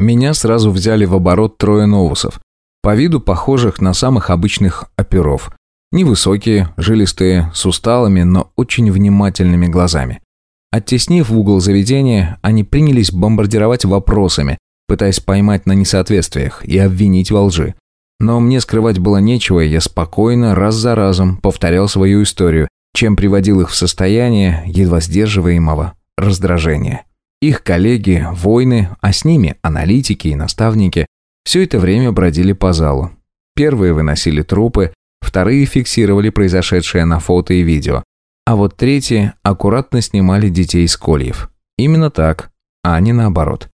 Меня сразу взяли в оборот трое новусов, по виду похожих на самых обычных оперов. Невысокие, жилистые, с усталыми, но очень внимательными глазами. Оттеснив в угол заведения, они принялись бомбардировать вопросами, пытаясь поймать на несоответствиях и обвинить во лжи. Но мне скрывать было нечего, и я спокойно, раз за разом, повторял свою историю, чем приводил их в состояние едва сдерживаемого раздражения. Их коллеги, воины, а с ними аналитики и наставники, все это время бродили по залу. Первые выносили трупы, вторые фиксировали произошедшее на фото и видео, а вот третьи аккуратно снимали детей с кольев. Именно так, а не наоборот.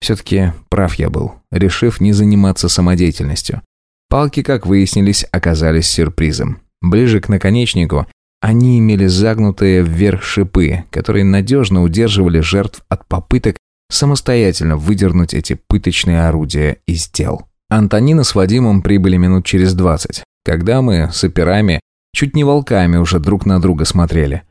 Все-таки прав я был, решив не заниматься самодеятельностью. Палки, как выяснились, оказались сюрпризом. Ближе к наконечнику они имели загнутые вверх шипы, которые надежно удерживали жертв от попыток самостоятельно выдернуть эти пыточные орудия из тел. Антонина с Вадимом прибыли минут через двадцать, когда мы с операми чуть не волками уже друг на друга смотрели.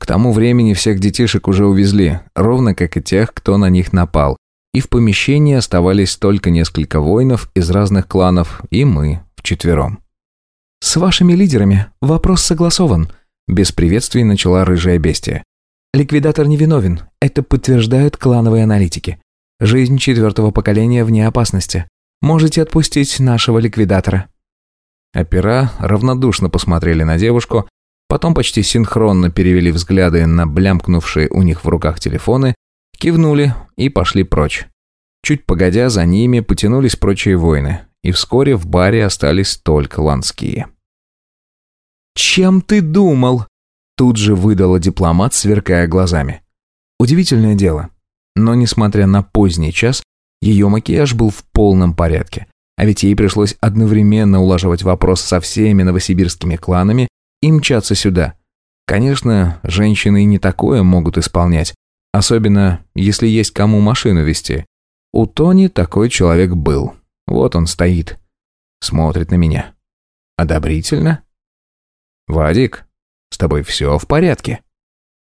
К тому времени всех детишек уже увезли, ровно как и тех, кто на них напал, и в помещении оставались только несколько воинов из разных кланов и мы вчетвером. «С вашими лидерами вопрос согласован», без приветствий начала рыжая бестия. Ликвидатор невиновен. Это подтверждают клановые аналитики. Жизнь четвертого поколения вне опасности. Можете отпустить нашего ликвидатора. Опера равнодушно посмотрели на девушку, потом почти синхронно перевели взгляды на блямкнувшие у них в руках телефоны, кивнули и пошли прочь. Чуть погодя, за ними потянулись прочие воины, и вскоре в баре остались только ланские. «Чем ты думал?» Тут же выдала дипломат, сверкая глазами. Удивительное дело. Но, несмотря на поздний час, ее макияж был в полном порядке. А ведь ей пришлось одновременно улаживать вопрос со всеми новосибирскими кланами и мчаться сюда. Конечно, женщины и не такое могут исполнять, особенно если есть кому машину вести. У Тони такой человек был. Вот он стоит, смотрит на меня. Одобрительно? «Вадик, с тобой все в порядке?»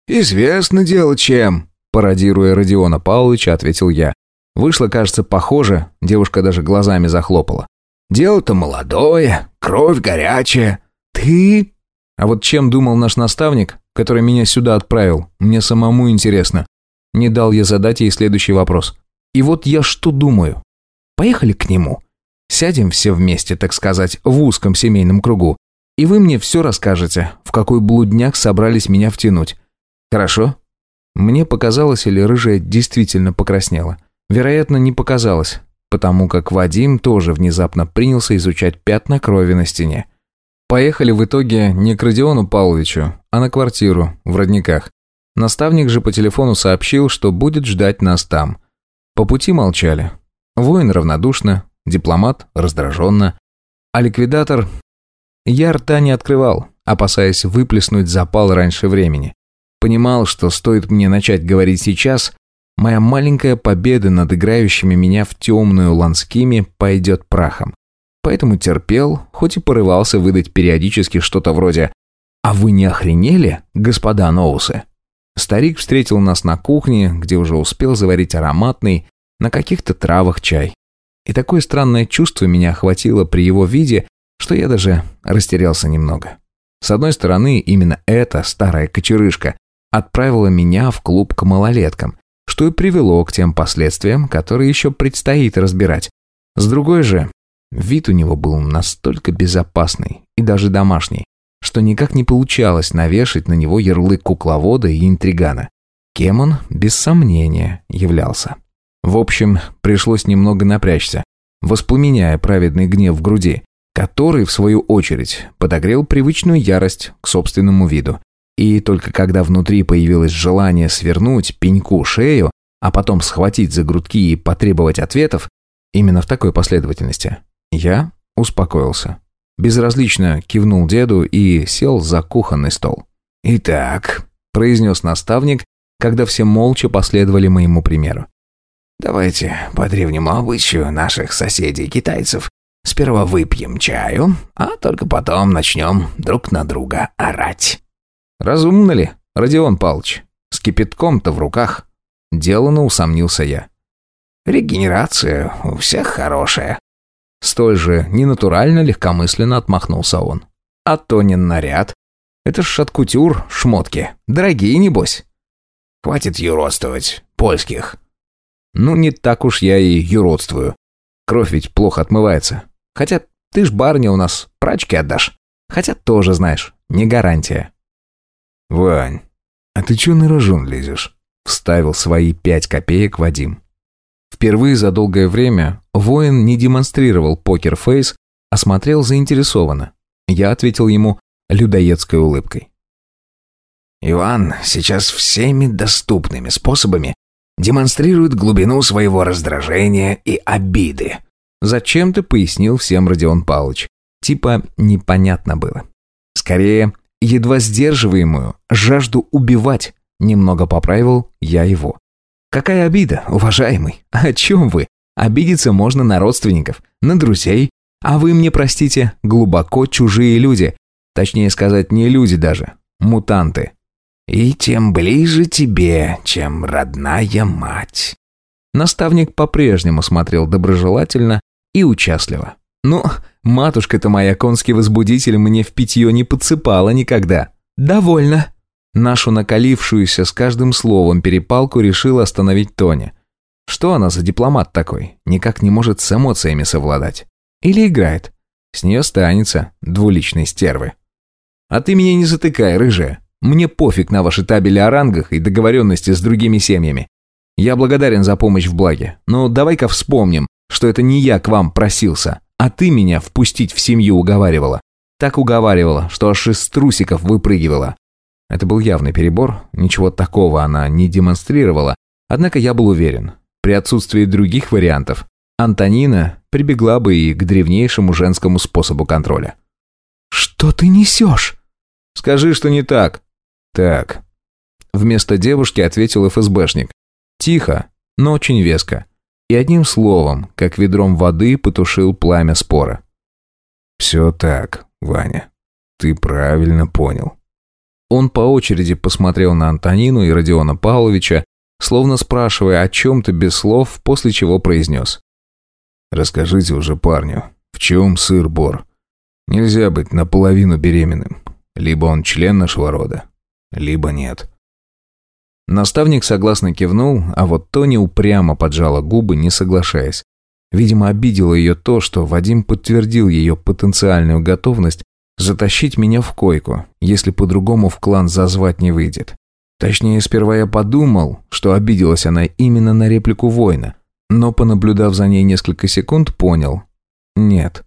«Известно дело чем», – пародируя Родиона Павловича, ответил я. Вышло, кажется, похоже, девушка даже глазами захлопала. «Дело-то молодое, кровь горячая. Ты...» А вот чем думал наш наставник, который меня сюда отправил, мне самому интересно. Не дал я задать ей следующий вопрос. И вот я что думаю. Поехали к нему. Сядем все вместе, так сказать, в узком семейном кругу. И вы мне все расскажете, в какой блудняк собрались меня втянуть. Хорошо? Мне показалось, или рыжая действительно покраснела. Вероятно, не показалось, потому как Вадим тоже внезапно принялся изучать пятна крови на стене. Поехали в итоге не к Родиону Павловичу, а на квартиру в Родниках. Наставник же по телефону сообщил, что будет ждать нас там. По пути молчали. Воин равнодушно, дипломат раздраженно, а ликвидатор я рта не открывал, опасаясь выплеснуть запал раньше времени. Понимал, что стоит мне начать говорить сейчас, моя маленькая победа над играющими меня в темную ланскими пойдет прахом. Поэтому терпел, хоть и порывался выдать периодически что-то вроде «А вы не охренели, господа Ноусы?» Старик встретил нас на кухне, где уже успел заварить ароматный, на каких-то травах чай. И такое странное чувство меня охватило при его виде, что я даже растерялся немного. С одной стороны, именно эта старая кочерышка отправила меня в клуб к малолеткам, что и привело к тем последствиям, которые еще предстоит разбирать. С другой же, вид у него был настолько безопасный и даже домашний, что никак не получалось навешать на него ярлык кукловода и интригана. Кем он, без сомнения, являлся. В общем, пришлось немного напрячься, воспламеняя праведный гнев в груди, который, в свою очередь, подогрел привычную ярость к собственному виду. И только когда внутри появилось желание свернуть пеньку шею, а потом схватить за грудки и потребовать ответов, именно в такой последовательности, я успокоился. Безразлично кивнул деду и сел за кухонный стол. «Итак», – произнес наставник, когда все молча последовали моему примеру. «Давайте по древнему обычаю наших соседей-китайцев Сперва выпьем чаю, а только потом начнем друг на друга орать». «Разумно ли, Родион Павлович? С кипятком-то в руках?» Делано усомнился я. Регенерация у всех хорошая». Столь же ненатурально легкомысленно отмахнулся он. «А то не наряд. Это ж шаткутюр, шмотки. Дорогие, небось». «Хватит юродствовать. Польских». «Ну, не так уж я и юродствую. Кровь ведь плохо отмывается. Хотя ты ж барня у нас прачки отдашь. Хотя тоже, знаешь, не гарантия». «Вань, а ты чё на рожон лезешь?» Вставил свои пять копеек Вадим. Впервые за долгое время воин не демонстрировал покер-фейс, а смотрел заинтересованно. Я ответил ему людоедской улыбкой. «Иван сейчас всеми доступными способами демонстрирует глубину своего раздражения и обиды». Зачем ты пояснил всем, Родион Павлович? Типа непонятно было. Скорее, едва сдерживаемую жажду убивать. Немного поправил я его. Какая обида, уважаемый? О чем вы? Обидеться можно на родственников, на друзей. А вы мне, простите, глубоко чужие люди. Точнее сказать, не люди даже. Мутанты. И тем ближе тебе, чем родная мать. Наставник по-прежнему смотрел доброжелательно и участливо. Ну, матушка-то моя конский возбудитель мне в питье не подсыпала никогда. Довольно. Нашу накалившуюся с каждым словом перепалку решила остановить Тоня. Что она за дипломат такой? Никак не может с эмоциями совладать. Или играет. С нее станется двуличной стервы. А ты меня не затыкай, рыжая. Мне пофиг на ваши табели о рангах и договоренности с другими семьями. Я благодарен за помощь в благе, но давай-ка вспомним, что это не я к вам просился, а ты меня впустить в семью уговаривала. Так уговаривала, что аж из трусиков выпрыгивала. Это был явный перебор, ничего такого она не демонстрировала, однако я был уверен, при отсутствии других вариантов, Антонина прибегла бы и к древнейшему женскому способу контроля. «Что ты несешь?» «Скажи, что не так». «Так». Вместо девушки ответил ФСБшник. Тихо, но очень веско. И одним словом, как ведром воды потушил пламя спора. «Все так, Ваня. Ты правильно понял. Он по очереди посмотрел на Антонину и Родиона Павловича, словно спрашивая о чем-то без слов, после чего произнес. «Расскажите уже парню, в чем сыр-бор? Нельзя быть наполовину беременным. Либо он член нашего рода, либо нет». Наставник согласно кивнул, а вот Тони упрямо поджала губы, не соглашаясь. Видимо, обидело ее то, что Вадим подтвердил ее потенциальную готовность затащить меня в койку, если по-другому в клан зазвать не выйдет. Точнее, сперва я подумал, что обиделась она именно на реплику воина, но, понаблюдав за ней несколько секунд, понял. Нет.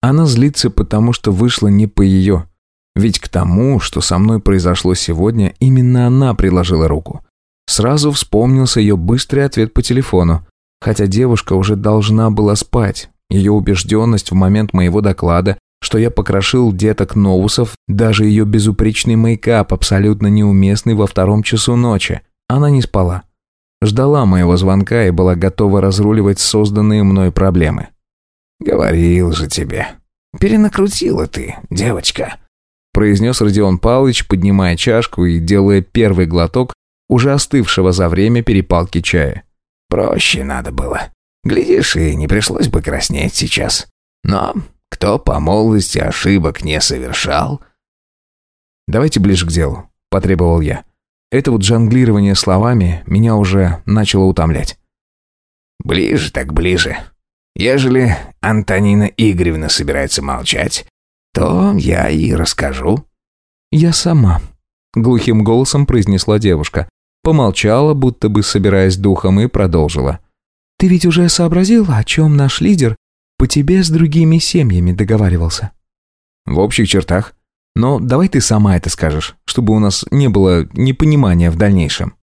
Она злится, потому что вышла не по ее. Ведь к тому, что со мной произошло сегодня, именно она приложила руку. Сразу вспомнился ее быстрый ответ по телефону, хотя девушка уже должна была спать. Ее убежденность в момент моего доклада что я покрошил деток Ноусов, даже ее безупречный мейкап, абсолютно неуместный во втором часу ночи. Она не спала. Ждала моего звонка и была готова разруливать созданные мной проблемы. «Говорил же тебе. Перенакрутила ты, девочка», произнес Родион Павлович, поднимая чашку и делая первый глоток уже остывшего за время перепалки чая. «Проще надо было. Глядишь, и не пришлось бы краснеть сейчас. Но кто по молодости ошибок не совершал? «Давайте ближе к делу», – потребовал я. Это вот жонглирование словами меня уже начало утомлять. «Ближе так ближе. Ежели Антонина Игоревна собирается молчать, то я и расскажу». «Я сама», — глухим голосом произнесла девушка. Помолчала, будто бы собираясь духом, и продолжила. «Ты ведь уже сообразила, о чем наш лидер по тебе с другими семьями договаривался». «В общих чертах. Но давай ты сама это скажешь, чтобы у нас не было непонимания в дальнейшем».